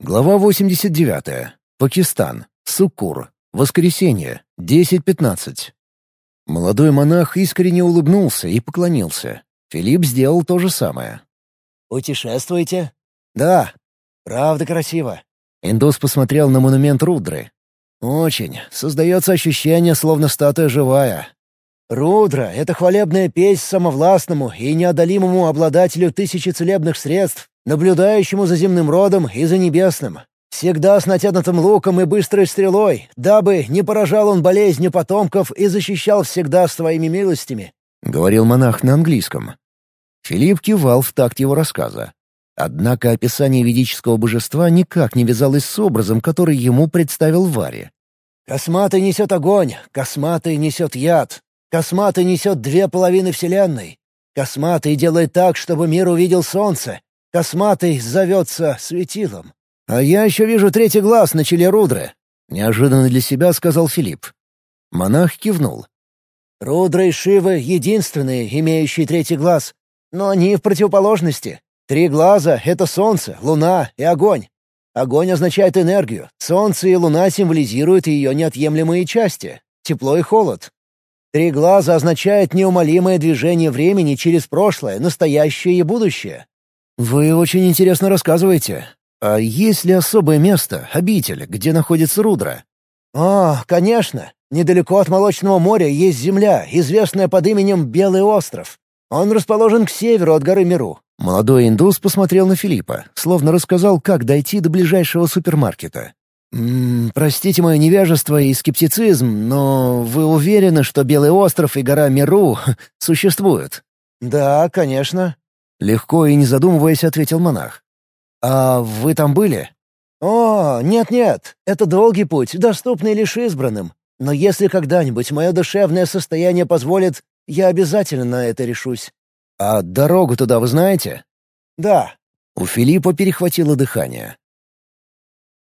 Глава 89. Пакистан. Суккур. Воскресенье. 10.15. Молодой монах искренне улыбнулся и поклонился. Филипп сделал то же самое. «Путешествуете?» «Да. Правда красиво». Индус посмотрел на монумент Рудры. «Очень. Создается ощущение, словно статуя живая. Рудра — это хвалебная песнь самовластному и неодолимому обладателю тысячи целебных средств, наблюдающему за земным родом и за небесным. Всегда с натянутым луком и быстрой стрелой, дабы не поражал он болезнью потомков и защищал всегда своими милостями», — говорил монах на английском. Филипп кивал в такт его рассказа. Однако описание ведического божества никак не вязалось с образом, который ему представил Варе. «Косматый несет огонь, косматый несет яд, Косматый несет две половины Вселенной. Косматый делает так, чтобы мир увидел солнце. Косматый зовется светилом. «А я еще вижу третий глаз на челе Рудры», — неожиданно для себя сказал Филипп. Монах кивнул. «Рудра и Шивы — единственные, имеющие третий глаз. Но они в противоположности. Три глаза — это солнце, луна и огонь. Огонь означает энергию, солнце и луна символизируют ее неотъемлемые части — тепло и холод. Три глаза означает неумолимое движение времени через прошлое, настоящее и будущее. «Вы очень интересно рассказываете. А есть ли особое место, обитель, где находится Рудра?» «О, конечно. Недалеко от Молочного моря есть земля, известная под именем Белый остров. Он расположен к северу от горы Миру». Молодой индус посмотрел на Филиппа, словно рассказал, как дойти до ближайшего супермаркета. «М -м, «Простите мое невежество и скептицизм, но вы уверены, что Белый остров и гора Миру существуют?» «Да, конечно», — легко и не задумываясь ответил монах. «А вы там были?» «О, нет-нет, это долгий путь, доступный лишь избранным. Но если когда-нибудь мое душевное состояние позволит, я обязательно на это решусь». «А дорогу туда вы знаете?» «Да». У Филиппа перехватило дыхание.